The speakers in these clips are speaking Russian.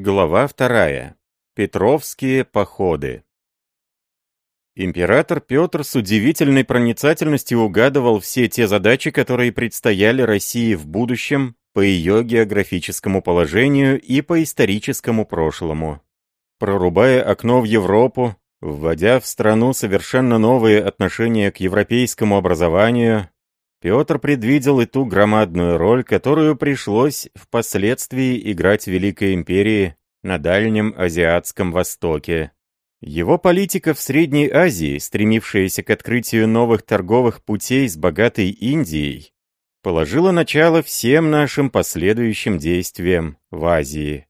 Глава вторая. Петровские походы. Император Петр с удивительной проницательностью угадывал все те задачи, которые предстояли России в будущем по ее географическому положению и по историческому прошлому. Прорубая окно в Европу, вводя в страну совершенно новые отношения к европейскому образованию, Петр предвидел и ту громадную роль, которую пришлось впоследствии играть Великой Империи на Дальнем Азиатском Востоке. Его политика в Средней Азии, стремившаяся к открытию новых торговых путей с богатой Индией, положила начало всем нашим последующим действиям в Азии.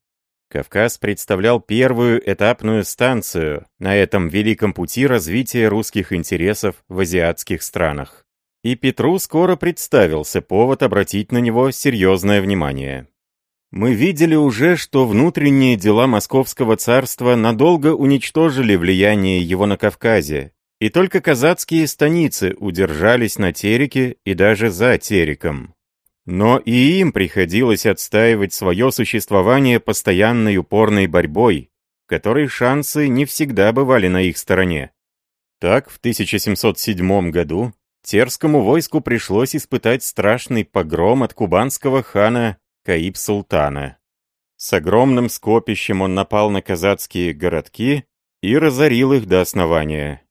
Кавказ представлял первую этапную станцию на этом великом пути развития русских интересов в азиатских странах и Петру скоро представился повод обратить на него серьезное внимание. Мы видели уже, что внутренние дела Московского царства надолго уничтожили влияние его на Кавказе, и только казацкие станицы удержались на Тереке и даже за Тереком. Но и им приходилось отстаивать свое существование постоянной упорной борьбой, в которой шансы не всегда бывали на их стороне. Так, в 1707 году Терскому войску пришлось испытать страшный погром от кубанского хана Каиб-Султана. С огромным скопищем он напал на казацкие городки и разорил их до основания.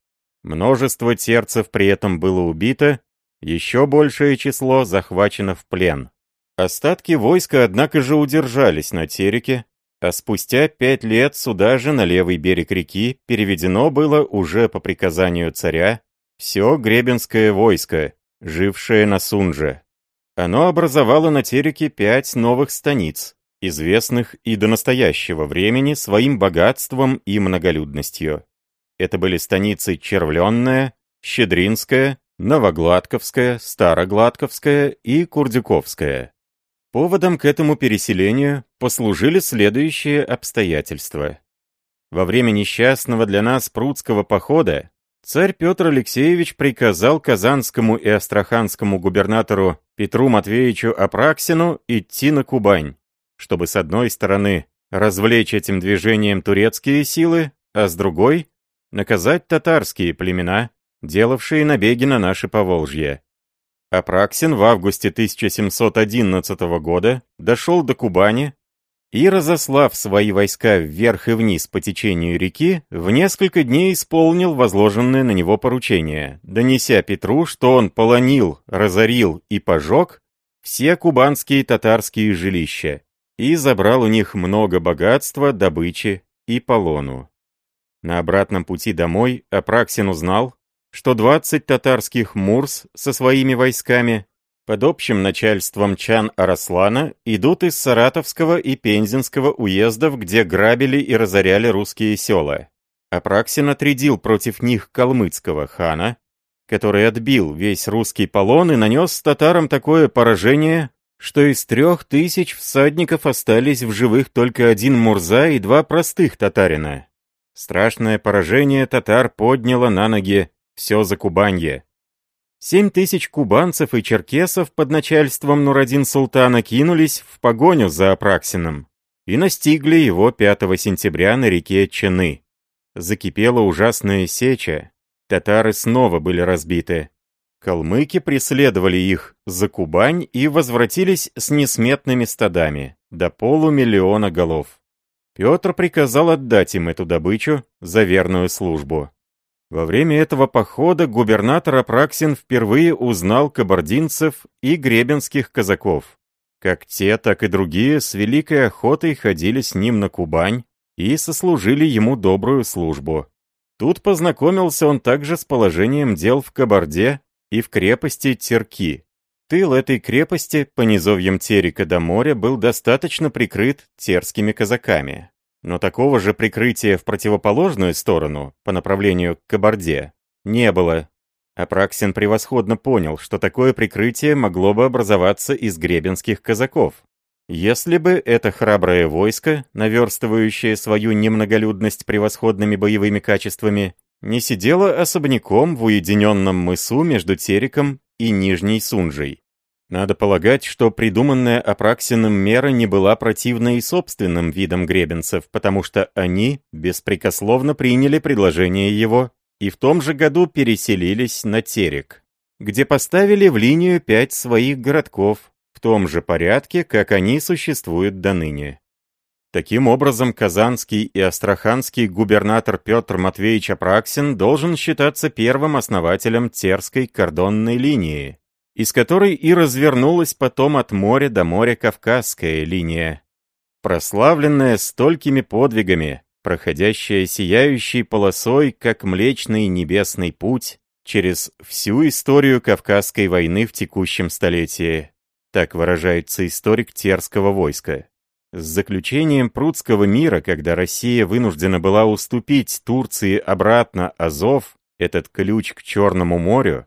Множество терцев при этом было убито, еще большее число захвачено в плен. Остатки войска, однако же, удержались на Тереке, а спустя пять лет сюда же, на левый берег реки, переведено было уже по приказанию царя все гребенское войско, жившее на Сунже. Оно образовало на Тереке пять новых станиц, известных и до настоящего времени своим богатством и многолюдностью. Это были станицы Червленная, Щедринская, Новогладковская, Старогладковская и Курдюковская. Поводом к этому переселению послужили следующие обстоятельства. Во время несчастного для нас прудского похода Царь Петр Алексеевич приказал казанскому и астраханскому губернатору Петру Матвеевичу Апраксину идти на Кубань, чтобы с одной стороны развлечь этим движением турецкие силы, а с другой — наказать татарские племена, делавшие набеги на наше Поволжье. Апраксин в августе 1711 года дошел до Кубани, и, разослав свои войска вверх и вниз по течению реки, в несколько дней исполнил возложенное на него поручение, донеся Петру, что он полонил, разорил и пожег все кубанские татарские жилища и забрал у них много богатства, добычи и полону. На обратном пути домой Апраксин узнал, что 20 татарских мурс со своими войсками под общим начальством Чан Араслана идут из Саратовского и Пензенского уездов, где грабили и разоряли русские села. Апраксин отрядил против них калмыцкого хана, который отбил весь русский полон и нанес татарам такое поражение, что из трех тысяч всадников остались в живых только один Мурза и два простых татарина. Страшное поражение татар подняло на ноги все Закубанье. Семь тысяч кубанцев и черкесов под начальством Нурадин Султана кинулись в погоню за Апраксином и настигли его 5 сентября на реке Чаны. Закипела ужасная сеча, татары снова были разбиты. Калмыки преследовали их за Кубань и возвратились с несметными стадами, до полумиллиона голов. Петр приказал отдать им эту добычу за верную службу. Во время этого похода губернатор Апраксин впервые узнал кабардинцев и гребенских казаков. Как те, так и другие с великой охотой ходили с ним на Кубань и сослужили ему добрую службу. Тут познакомился он также с положением дел в Кабарде и в крепости Терки. Тыл этой крепости по низовьям Терека до моря был достаточно прикрыт терскими казаками. Но такого же прикрытия в противоположную сторону, по направлению к Кабарде, не было. Апраксин превосходно понял, что такое прикрытие могло бы образоваться из гребенских казаков. Если бы это храброе войско, наверстывающее свою немноголюдность превосходными боевыми качествами, не сидело особняком в уединенном мысу между Тереком и Нижней Сунжей. Надо полагать, что придуманная Апраксиным мера не была противна и собственным видам гребенцев, потому что они беспрекословно приняли предложение его и в том же году переселились на Терек, где поставили в линию пять своих городков в том же порядке, как они существуют до ныне. Таким образом, казанский и астраханский губернатор Петр Матвеевич Апраксин должен считаться первым основателем Терской кордонной линии, из которой и развернулась потом от моря до моря Кавказская линия, прославленная столькими подвигами, проходящая сияющей полосой, как Млечный Небесный Путь, через всю историю Кавказской войны в текущем столетии. Так выражается историк Терского войска. С заключением Прудского мира, когда Россия вынуждена была уступить Турции обратно Азов, этот ключ к Черному морю,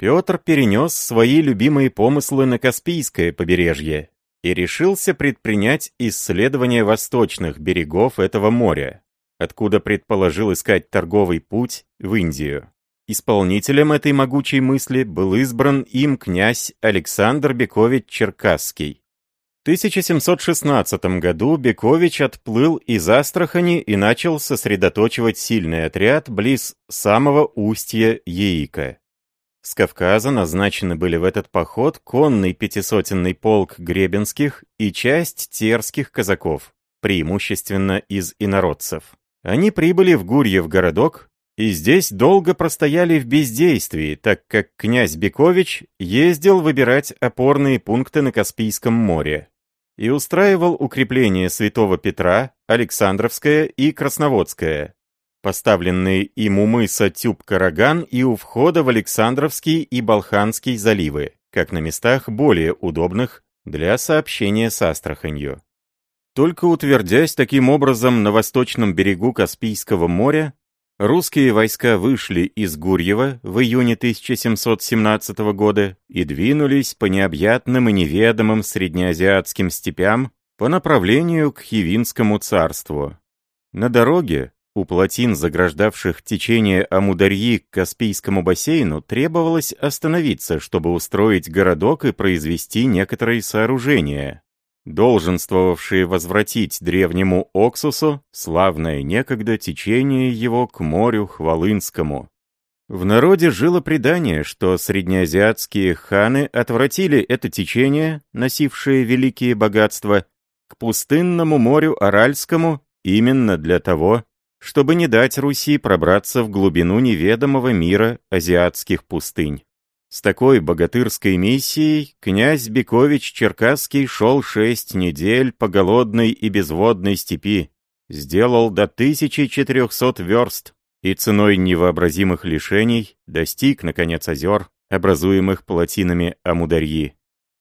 Петр перенес свои любимые помыслы на Каспийское побережье и решился предпринять исследование восточных берегов этого моря, откуда предположил искать торговый путь в Индию. Исполнителем этой могучей мысли был избран им князь Александр Бекович Черкасский. В 1716 году Бекович отплыл из Астрахани и начал сосредоточивать сильный отряд близ самого устья Яика. С Кавказа назначены были в этот поход конный пятисотенный полк гребенских и часть терских казаков, преимущественно из инородцев. Они прибыли в Гурьев городок и здесь долго простояли в бездействии, так как князь Бекович ездил выбирать опорные пункты на Каспийском море и устраивал укрепления Святого Петра, Александровское и Красноводское, поставленные им у мыса Тюб-Караган и у входа в Александровский и Балханский заливы, как на местах более удобных для сообщения с Астраханью. Только утвердясь таким образом на восточном берегу Каспийского моря, русские войска вышли из Гурьева в июне 1717 года и двинулись по необъятным и неведомым среднеазиатским степям по направлению к Хивинскому царству. На дороге, у плотин, заграждавших течение Амударьи к Каспийскому бассейну, требовалось остановиться, чтобы устроить городок и произвести некоторые сооружения, долженствовавшие возвратить древнему Оксусу славное некогда течение его к морю Хвалынскому. В народе жило предание, что среднеазиатские ханы отвратили это течение, носившее великие богатства, к пустынному морю Аральскому именно для того, чтобы не дать Руси пробраться в глубину неведомого мира азиатских пустынь. С такой богатырской миссией князь Бекович Черкасский шел шесть недель по голодной и безводной степи, сделал до 1400 верст и ценой невообразимых лишений достиг, наконец, озер, образуемых плотинами Амударьи.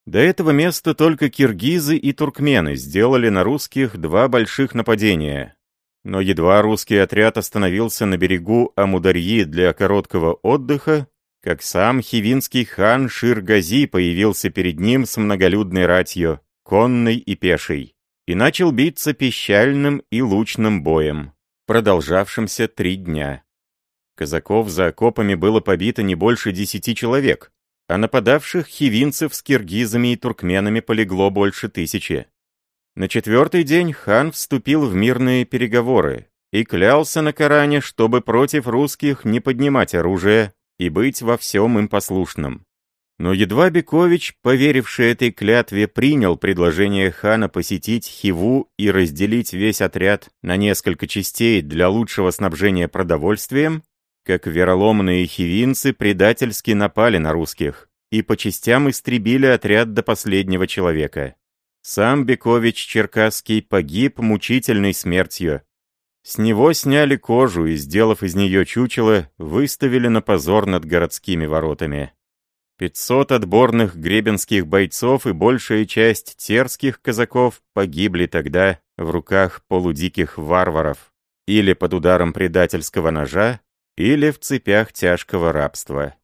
До этого места только киргизы и туркмены сделали на русских два больших нападения, но едва русский отряд остановился на берегу Амударьи для короткого отдыха, как сам хивинский хан Ширгази появился перед ним с многолюдной ратью, конной и пешей, и начал биться пищальным и лучным боем, продолжавшимся три дня. Казаков за окопами было побито не больше десяти человек, а нападавших хивинцев с киргизами и туркменами полегло больше тысячи. На четвертый день хан вступил в мирные переговоры и клялся на Коране, чтобы против русских не поднимать оружие и быть во всем им послушным. Но едва Бекович, поверивший этой клятве, принял предложение хана посетить Хиву и разделить весь отряд на несколько частей для лучшего снабжения продовольствием, как вероломные хивинцы предательски напали на русских и по частям истребили отряд до последнего человека. Сам Бекович Черкасский погиб мучительной смертью. С него сняли кожу и, сделав из нее чучело, выставили на позор над городскими воротами. Пятьсот отборных гребенских бойцов и большая часть терских казаков погибли тогда в руках полудиких варваров, или под ударом предательского ножа, или в цепях тяжкого рабства.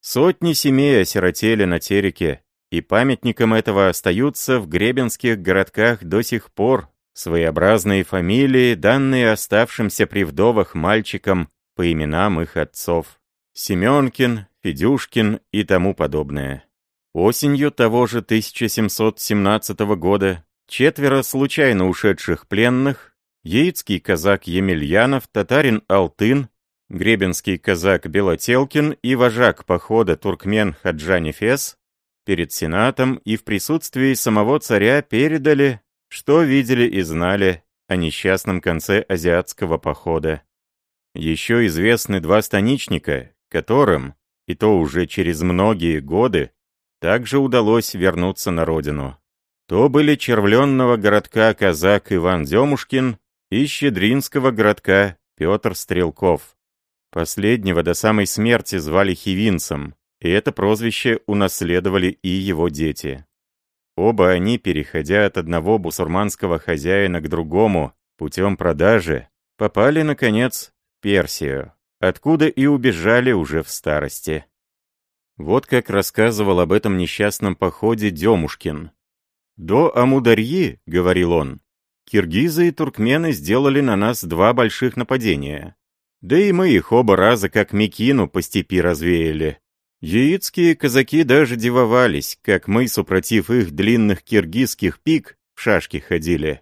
Сотни семей осиротели на Тереке, и памятником этого остаются в гребенских городках до сих пор своеобразные фамилии, данные оставшимся при вдовах мальчикам по именам их отцов. Семенкин, Федюшкин и тому подобное. Осенью того же 1717 года четверо случайно ушедших пленных, яицкий казак Емельянов, татарин Алтын, гребенский казак Белотелкин и вожак похода туркмен Хаджани Фес перед Сенатом и в присутствии самого царя передали, что видели и знали о несчастном конце азиатского похода. Еще известны два станичника, которым, и то уже через многие годы, также удалось вернуться на родину. То были червленного городка казак Иван Демушкин и щедринского городка Петр Стрелков. Последнего до самой смерти звали Хивинцем, и это прозвище унаследовали и его дети. Оба они, переходя от одного бусурманского хозяина к другому путем продажи, попали, наконец, в Персию, откуда и убежали уже в старости. Вот как рассказывал об этом несчастном походе Демушкин. «До Амударьи, — говорил он, — киргизы и туркмены сделали на нас два больших нападения. Да и мы их оба раза как мекину по степи развеяли. Яицкие казаки даже дивовались, как мы, супротив их длинных киргизских пик, в шашки ходили.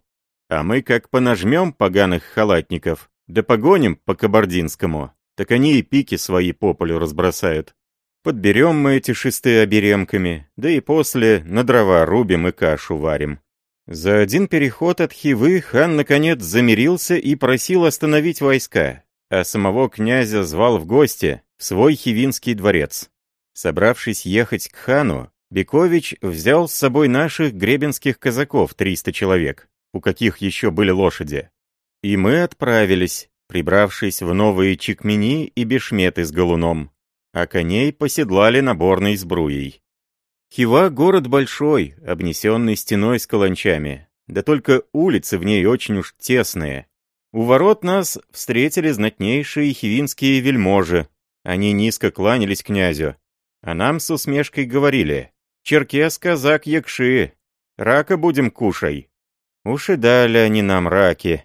А мы как понажмем поганых халатников, да погоним по кабардинскому, так они и пики свои по полю разбросают. Подберем мы эти шесты оберемками, да и после на дрова рубим и кашу варим. За один переход от Хивы хан наконец замирился и просил остановить войска, а самого князя звал в гости в свой хивинский дворец. Собравшись ехать к хану, Бекович взял с собой наших гребенских казаков 300 человек, у каких еще были лошади. И мы отправились, прибравшись в новые чекмени и бешметы с галуном, а коней поседлали наборной сбруей. Хива — город большой, обнесенный стеной с каланчами, да только улицы в ней очень уж тесные. У ворот нас встретили знатнейшие хивинские вельможи. Они низко кланялись князю, а нам с усмешкой говорили, «Черкес, казак, якши, рака будем кушай». Уж и дали они нам раки,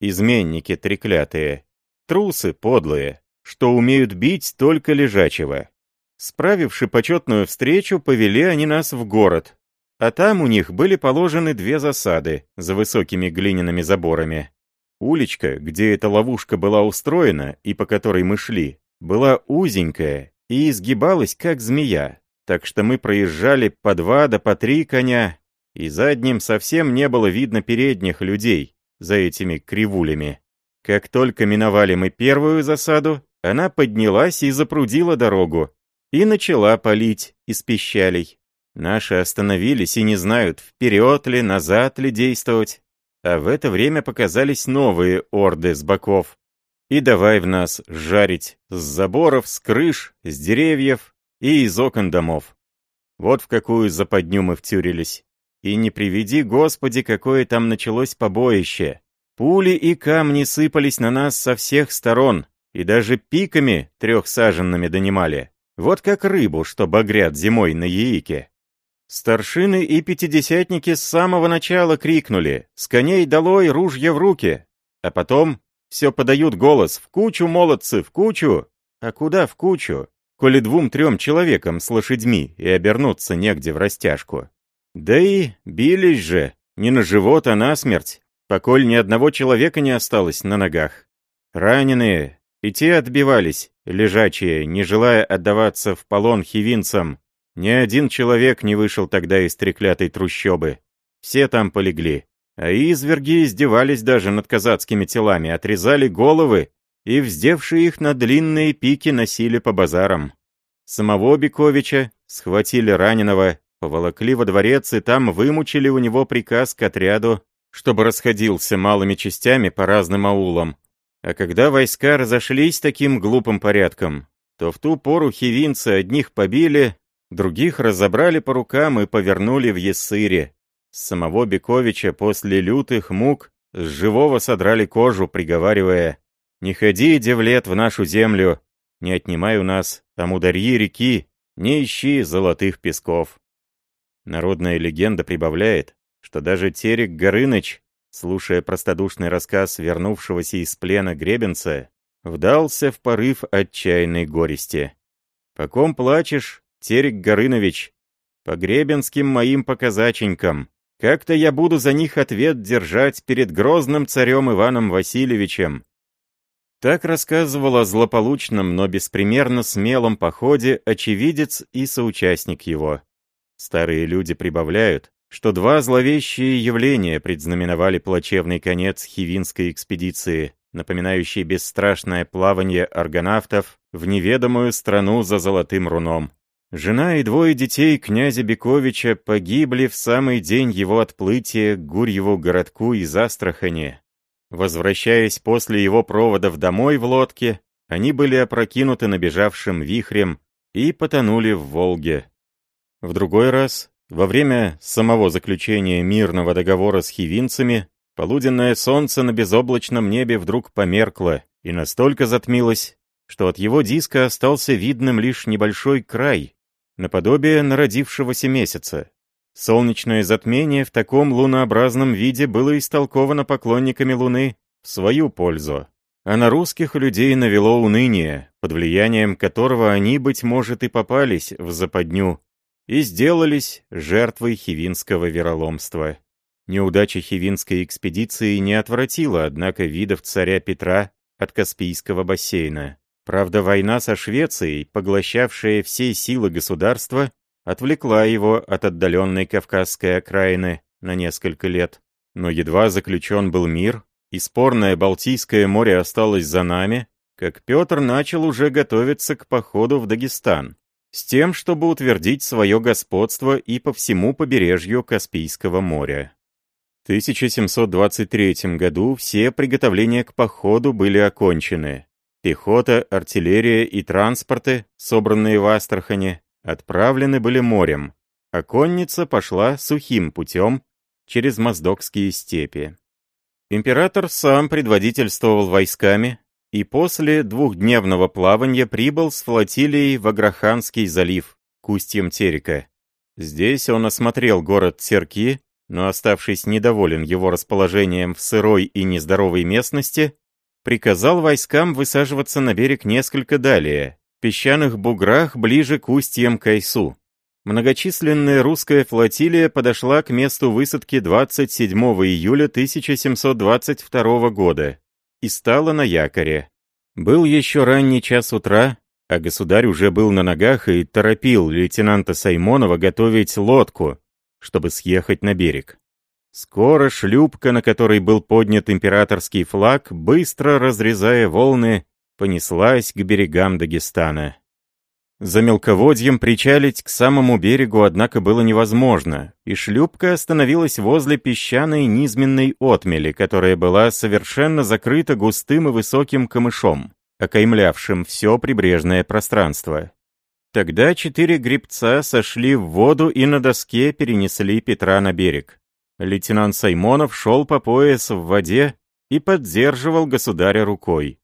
изменники треклятые, трусы подлые, что умеют бить только лежачего. Справивши почетную встречу, повели они нас в город, а там у них были положены две засады за высокими глиняными заборами. Уличка, где эта ловушка была устроена и по которой мы шли, была узенькая и изгибалась, как змея, так что мы проезжали по два да по три коня, и задним совсем не было видно передних людей за этими кривулями. Как только миновали мы первую засаду, она поднялась и запрудила дорогу, и начала палить из пищалей. Наши остановились и не знают, вперед ли, назад ли действовать. А в это время показались новые орды с боков. И давай в нас жарить с заборов, с крыш, с деревьев и из окон домов. Вот в какую западню мы втюрились. И не приведи, Господи, какое там началось побоище. Пули и камни сыпались на нас со всех сторон, и даже пиками трехсаженными донимали. Вот как рыбу, что багрят зимой на яике. Старшины и пятидесятники с самого начала крикнули «С коней долой, ружья в руки!» А потом все подают голос «В кучу, молодцы, в кучу!» А куда в кучу? Коли двум-трем человекам с лошадьми и обернуться негде в растяжку. Да и бились же, не на живот, а на смерть, поколь ни одного человека не осталось на ногах. Раненые, и те отбивались, лежачие, не желая отдаваться в полон хивинцам. Ни один человек не вышел тогда из треклятой трущобы. Все там полегли. А изверги издевались даже над казацкими телами, отрезали головы и, вздевшие их на длинные пики, носили по базарам. Самого Бековича схватили раненого, поволокли во дворец и там вымучили у него приказ к отряду, чтобы расходился малыми частями по разным аулам. А когда войска разошлись таким глупым порядком, то в ту пору хивинцы одних побили, других разобрали по рукам и повернули в Ессыре, Самого Бековича после лютых мук с живого содрали кожу, приговаривая «Не ходи, девлет, в нашу землю, не отнимай у нас там ударьи реки, не ищи золотых песков». Народная легенда прибавляет, что даже Терек Горыныч, слушая простодушный рассказ вернувшегося из плена гребенца, вдался в порыв отчаянной горести. «По ком плачешь, Терек Горынович? по гребенским моим показаченькам. Как-то я буду за них ответ держать перед грозным царем Иваном Васильевичем». Так рассказывал о злополучном, но беспримерно смелом походе очевидец и соучастник его. Старые люди прибавляют, что два зловещие явления предзнаменовали плачевный конец Хивинской экспедиции, напоминающей бесстрашное плавание аргонавтов в неведомую страну за золотым руном. Жена и двое детей князя Бековича погибли в самый день его отплытия к Гурьеву городку из Астрахани. Возвращаясь после его проводов домой в лодке, они были опрокинуты набежавшим вихрем и потонули в Волге. В другой раз, во время самого заключения мирного договора с хивинцами, полуденное солнце на безоблачном небе вдруг померкло и настолько затмилось, что от его диска остался видным лишь небольшой край, наподобие народившегося месяца. Солнечное затмение в таком лунообразном виде было истолковано поклонниками Луны в свою пользу, а на русских людей навело уныние, под влиянием которого они, быть может, и попались в западню, и сделались жертвой хивинского вероломства. Неудача хивинской экспедиции не отвратила, однако, видов царя Петра от Каспийского бассейна. Правда, война со Швецией, поглощавшая все силы государства, отвлекла его от отдаленной Кавказской окраины на несколько лет. Но едва заключен был мир, и спорное Балтийское море осталось за нами, как Петр начал уже готовиться к походу в Дагестан, с тем, чтобы утвердить свое господство и по всему побережью Каспийского моря. В 1723 году все приготовления к походу были окончены. Пехота, артиллерия и транспорты, собранные в Астрахане, отправлены были морем, а конница пошла сухим путем через Моздокские степи. Император сам предводительствовал войсками и после двухдневного плавания прибыл с флотилией в Аграханский залив, к устьям Терека. Здесь он осмотрел город Терки, но, оставшись недоволен его расположением в сырой и нездоровой местности, приказал войскам высаживаться на берег несколько далее, в песчаных буграх ближе к устьям Кайсу. Многочисленная русская флотилия подошла к месту высадки 27 июля 1722 года и стала на якоре. Был еще ранний час утра, а государь уже был на ногах и торопил лейтенанта Саймонова готовить лодку, чтобы съехать на берег. Скоро шлюпка, на которой был поднят императорский флаг, быстро разрезая волны, понеслась к берегам Дагестана. За мелководьем причалить к самому берегу, однако, было невозможно, и шлюпка остановилась возле песчаной низменной отмели, которая была совершенно закрыта густым и высоким камышом, окаймлявшим все прибрежное пространство. Тогда четыре гребца сошли в воду и на доске перенесли Петра на берег. Лейтенант Саймонов шел по пояс в воде и поддерживал государя рукой.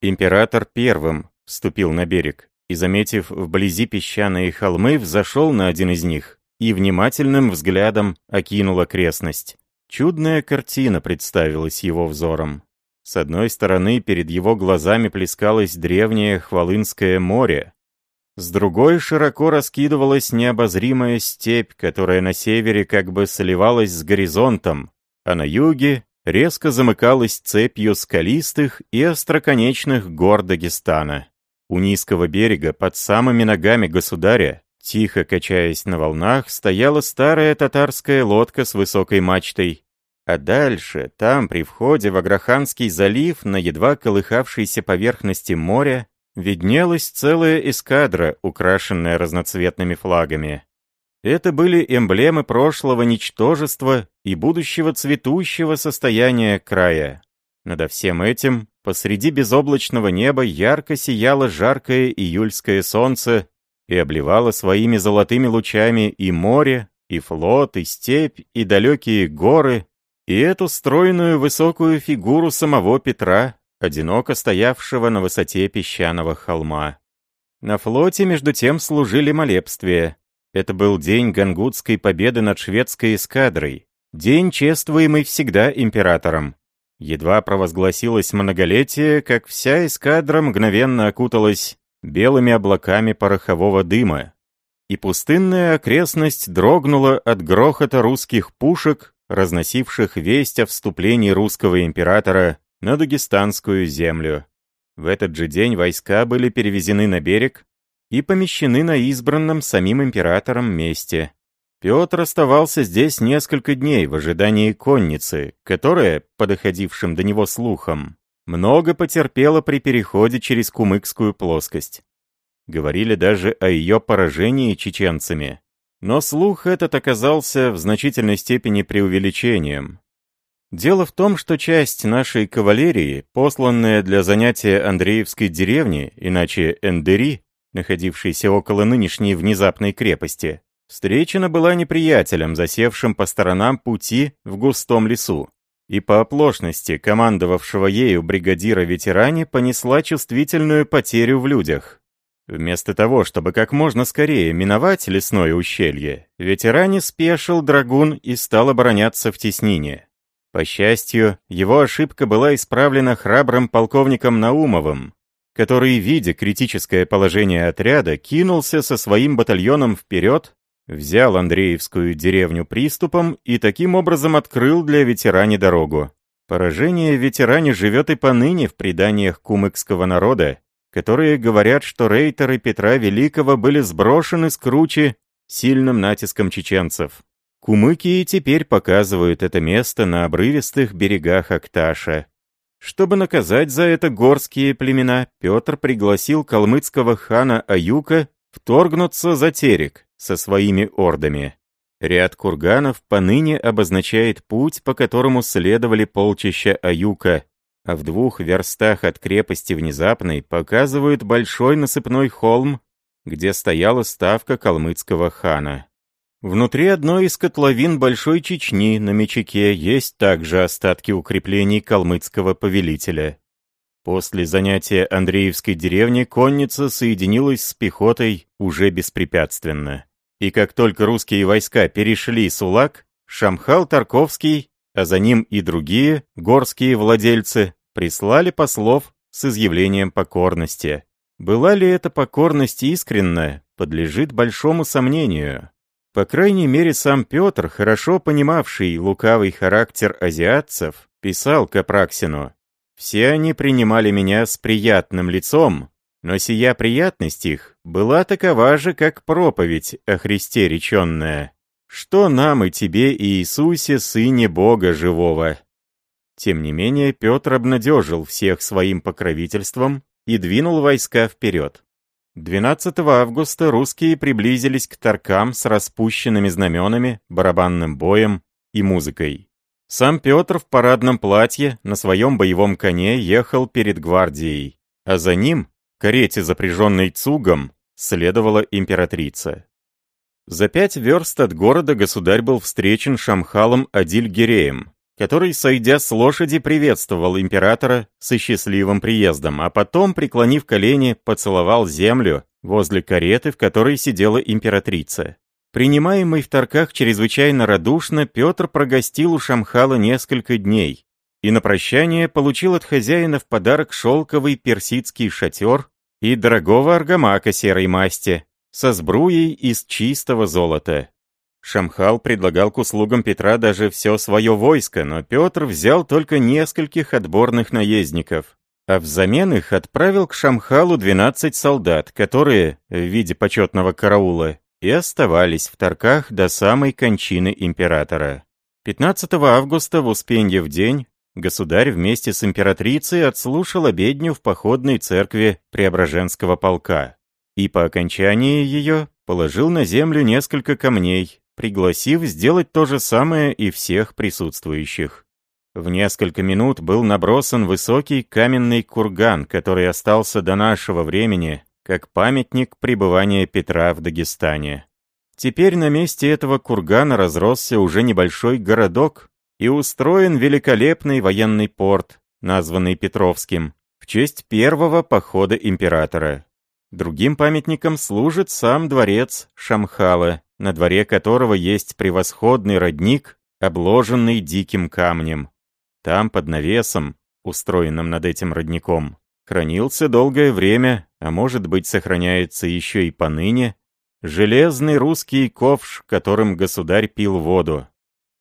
Император первым вступил на берег и, заметив вблизи песчаные холмы, взошел на один из них и внимательным взглядом окинул окрестность. Чудная картина представилась его взором. С одной стороны, перед его глазами плескалось древнее Хвалынское море, с другой широко раскидывалась необозримая степь, которая на севере как бы сливалась с горизонтом, а на юге резко замыкалась цепью скалистых и остроконечных гор Дагестана. У низкого берега, под самыми ногами государя, тихо качаясь на волнах, стояла старая татарская лодка с высокой мачтой. А дальше, там, при входе в Аграханский залив, на едва колыхавшейся поверхности моря, виднелась целая эскадра, украшенная разноцветными флагами. Это были эмблемы прошлого ничтожества и будущего цветущего состояния края. Надо всем этим, посреди безоблачного неба ярко сияло жаркое июльское солнце и обливало своими золотыми лучами и море, и флот, и степь, и далекие горы, и эту стройную высокую фигуру самого Петра, одиноко стоявшего на высоте песчаного холма. На флоте, между тем, служили молебствия. Это был день гангутской победы над шведской эскадрой, день, чествуемый всегда императором. Едва провозгласилось многолетие, как вся эскадра мгновенно окуталась белыми облаками порохового дыма. и пустынная окрестность дрогнула от грохота русских пушек, разносивших весть о вступлении русского императора на Дагестанскую землю. В этот же день войска были перевезены на берег и помещены на избранном самим императором месте. Петр оставался здесь несколько дней в ожидании конницы, которая, по доходившим до него слухам, много потерпела при переходе через Кумыкскую плоскость. Говорили даже о ее поражении чеченцами. Но слух этот оказался в значительной степени преувеличением. Дело в том, что часть нашей кавалерии, посланная для занятия Андреевской деревни, иначе Эндери, находившейся около нынешней внезапной крепости, встречена была неприятелем, засевшим по сторонам пути в густом лесу и по оплошности командовавшего ею бригадира-ветеране понесла чувствительную потерю в людях. Вместо того, чтобы как можно скорее миновать лесное ущелье, ветеране спешил драгун и стал обороняться в теснине. По счастью, его ошибка была исправлена храбрым полковником Наумовым, который, видя критическое положение отряда, кинулся со своим батальоном вперед взял Андреевскую деревню приступом и таким образом открыл для ветеране дорогу. Поражение ветеране живет и поныне в преданиях кумыкского народа, которые говорят, что рейтеры Петра Великого были сброшены с кручи сильным натиском чеченцев. Кумыки теперь показывают это место на обрывистых берегах Акташа. Чтобы наказать за это горские племена, Петр пригласил калмыцкого хана Аюка вторгнуться за терек, со своими ордами. Ряд курганов поныне обозначает путь, по которому следовали полчища Аюка, а в двух верстах от крепости Внезапной показывают большой насыпной холм, где стояла ставка калмыцкого хана. Внутри одной из котловин Большой Чечни на Мечаке есть также остатки укреплений калмыцкого повелителя. После занятия Андреевской деревни конница соединилась с пехотой уже беспрепятственно. И как только русские войска перешли Сулак, Шамхал Тарковский, а за ним и другие горские владельцы, прислали послов с изъявлением покорности. Была ли эта покорность искренна, подлежит большому сомнению. По крайней мере, сам Петр, хорошо понимавший лукавый характер азиатцев, писал Капраксину, «Все они принимали меня с приятным лицом, но сия приятность их была такова же, как проповедь о Христе реченная. Что нам и тебе, Иисусе, Сыне Бога Живого? Тем не менее, Петр обнадежил всех своим покровительством и двинул войска вперед. 12 августа русские приблизились к Таркам с распущенными знаменами, барабанным боем и музыкой. Сам Петр в парадном платье на своем боевом коне ехал перед гвардией, а за ним карете, запряженной цугом, следовала императрица. За пять верст от города государь был встречен Шамхалом Адильгереем, который, сойдя с лошади, приветствовал императора со счастливым приездом, а потом, преклонив колени, поцеловал землю возле кареты, в которой сидела императрица. Принимаемый в Тарках чрезвычайно радушно, Петр прогостил у Шамхала несколько дней, и на прощание получил от хозяина в подарок шелковый персидский шатер и дорогого аргамака серой масти со сбруей из чистого золота. Шамхал предлагал к услугам Петра даже все свое войско, но Петр взял только нескольких отборных наездников, а взамен их отправил к Шамхалу 12 солдат, которые, в виде почетного караула, и оставались в Тарках до самой кончины императора. 15 августа в Успенье в день государь вместе с императрицей отслушал обедню в походной церкви Преображенского полка и по окончании ее положил на землю несколько камней, пригласив сделать то же самое и всех присутствующих. В несколько минут был набросан высокий каменный курган, который остался до нашего времени, как памятник пребывания Петра в Дагестане. Теперь на месте этого кургана разросся уже небольшой городок, и устроен великолепный военный порт, названный Петровским, в честь первого похода императора. Другим памятником служит сам дворец Шамхала, на дворе которого есть превосходный родник, обложенный диким камнем. Там, под навесом, устроенным над этим родником, хранился долгое время, а может быть сохраняется еще и поныне, железный русский ковш, которым государь пил воду.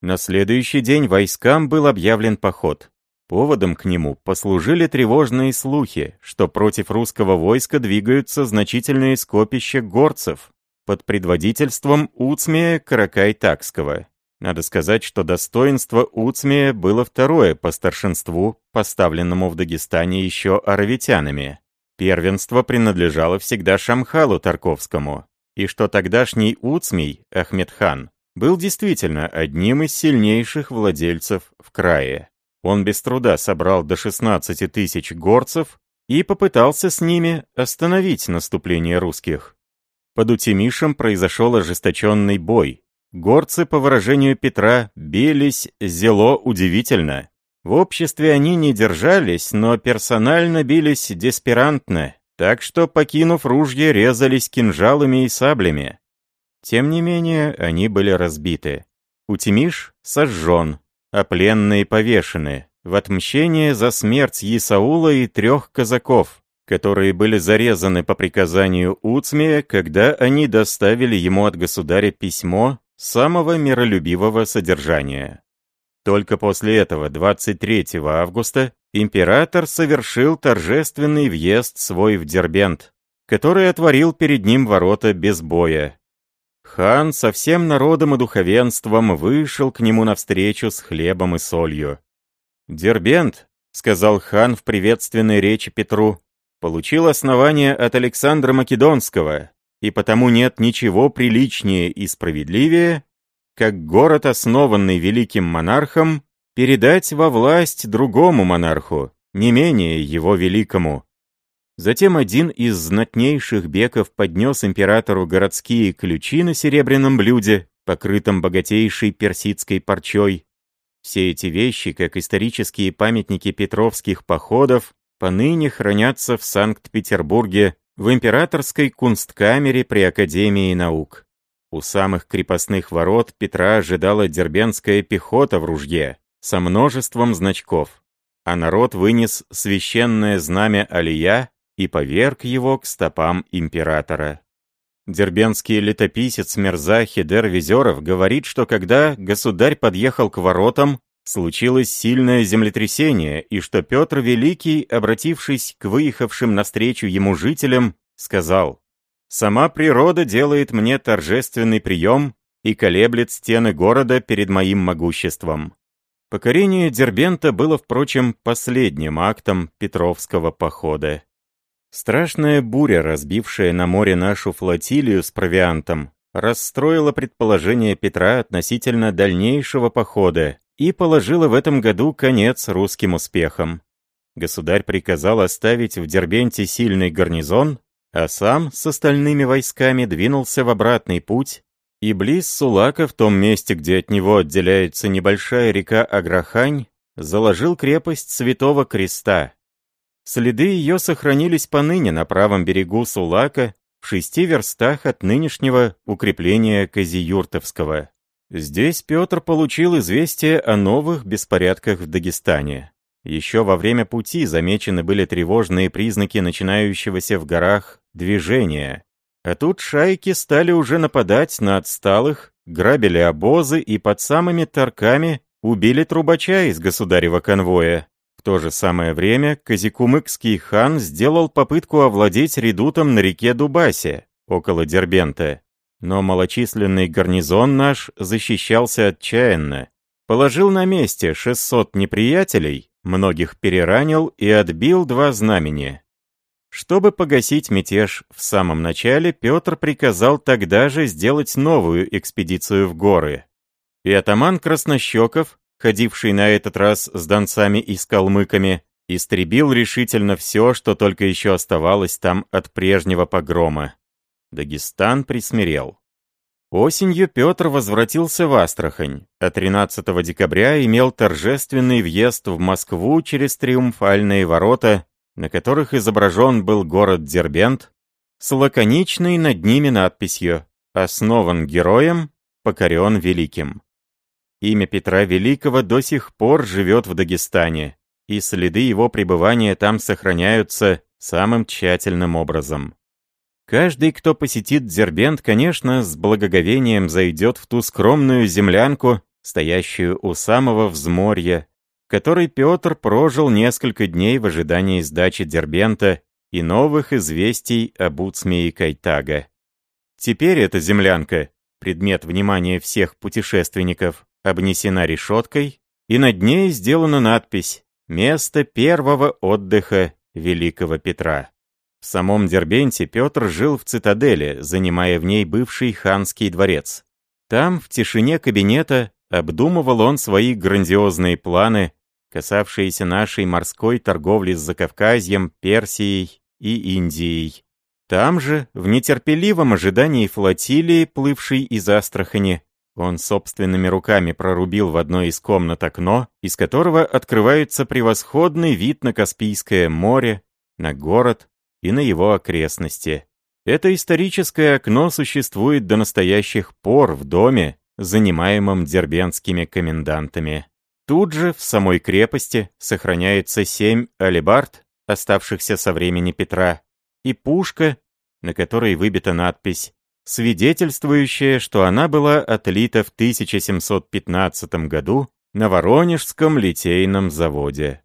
На следующий день войскам был объявлен поход. Поводом к нему послужили тревожные слухи, что против русского войска двигаются значительные скопища горцев под предводительством Уцмия Каракай-Такского. Надо сказать, что достоинство Уцмия было второе по старшинству, поставленному в Дагестане еще аравитянами. Первенство принадлежало всегда Шамхалу Тарковскому, и что тогдашний Уцмий, Ахмедхан, был действительно одним из сильнейших владельцев в крае. Он без труда собрал до 16 тысяч горцев и попытался с ними остановить наступление русских. Под Утимишем произошел ожесточенный бой. Горцы, по выражению Петра, бились зело удивительно. В обществе они не держались, но персонально бились деспирантно, так что, покинув ружье, резались кинжалами и саблями. Тем не менее, они были разбиты. Утимиш сожжен, а пленные повешены в отмщение за смерть Исаула и трех казаков, которые были зарезаны по приказанию Уцмия, когда они доставили ему от государя письмо самого миролюбивого содержания. Только после этого, 23 августа, император совершил торжественный въезд свой в Дербент, который отворил перед ним ворота без боя, Хан со всем народом и духовенством вышел к нему навстречу с хлебом и солью. «Дербент», — сказал хан в приветственной речи Петру, «получил основание от Александра Македонского, и потому нет ничего приличнее и справедливее, как город, основанный великим монархом, передать во власть другому монарху, не менее его великому, Затем один из знатнейших беков поднес императору городские ключи на серебряном блюде, покрытом богатейшей персидской парчой. Все эти вещи, как исторические памятники петровских походов, поныне хранятся в Санкт-Петербурге в императорской кунсткамере при Академии наук. У самых крепостных ворот Петра ожидала дербенская пехота в ружье со множеством значков, а народ вынес священное знамя Алия и поверг его к стопам императора. Дербенский летописец Мерза Хидер Визеров говорит, что когда государь подъехал к воротам, случилось сильное землетрясение, и что Петр Великий, обратившись к выехавшим навстречу ему жителям, сказал «Сама природа делает мне торжественный прием и колеблет стены города перед моим могуществом». Покорение Дербента было, впрочем, последним актом Петровского похода. Страшная буря, разбившая на море нашу флотилию с провиантом, расстроила предположение Петра относительно дальнейшего похода и положила в этом году конец русским успехам. Государь приказал оставить в Дербенте сильный гарнизон, а сам с остальными войсками двинулся в обратный путь и близ Сулака, в том месте, где от него отделяется небольшая река Аграхань, заложил крепость Святого Креста, Следы ее сохранились поныне на правом берегу Сулака, в шести верстах от нынешнего укрепления Казиюртовского. Здесь Петр получил известие о новых беспорядках в Дагестане. Еще во время пути замечены были тревожные признаки начинающегося в горах движения. А тут шайки стали уже нападать на отсталых, грабили обозы и под самыми тарками убили трубача из государева конвоя. В то же самое время Казикумыкский хан сделал попытку овладеть редутом на реке Дубасе, около Дербента. Но малочисленный гарнизон наш защищался отчаянно. Положил на месте 600 неприятелей, многих переранил и отбил два знамени. Чтобы погасить мятеж в самом начале, Петр приказал тогда же сделать новую экспедицию в горы. И атаман Краснощеков ходивший на этот раз с донцами и с калмыками, истребил решительно все, что только еще оставалось там от прежнего погрома. Дагестан присмирел. Осенью Петр возвратился в Астрахань, а 13 декабря имел торжественный въезд в Москву через триумфальные ворота, на которых изображен был город Дербент, с лаконичной над ними надписью «Основан героем, покорен великим». Имя Петра Великого до сих пор живет в Дагестане, и следы его пребывания там сохраняются самым тщательным образом. Каждый, кто посетит Дербент, конечно, с благоговением зайдет в ту скромную землянку, стоящую у самого взморья, в которой Петр прожил несколько дней в ожидании сдачи Дербента и новых известий об Уцме и Кайтага. Теперь эта землянка, предмет внимания всех путешественников, обнесена решеткой, и над ней сделана надпись «Место первого отдыха Великого Петра». В самом Дербенте Петр жил в цитадели, занимая в ней бывший ханский дворец. Там, в тишине кабинета, обдумывал он свои грандиозные планы, касавшиеся нашей морской торговли с Закавказьем, Персией и Индией. Там же, в нетерпеливом ожидании флотилии, плывшей из Астрахани, он собственными руками прорубил в одной из комнат окно, из которого открывается превосходный вид на Каспийское море, на город, и на его окрестности. Это историческое окно существует до настоящих пор в доме, занимаемом дербенскими комендантами. Тут же, в самой крепости, сохраняется семь алибард, оставшихся со времени Петра, и пушка, на которой выбита надпись, свидетельствующая, что она была отлита в 1715 году на Воронежском литейном заводе.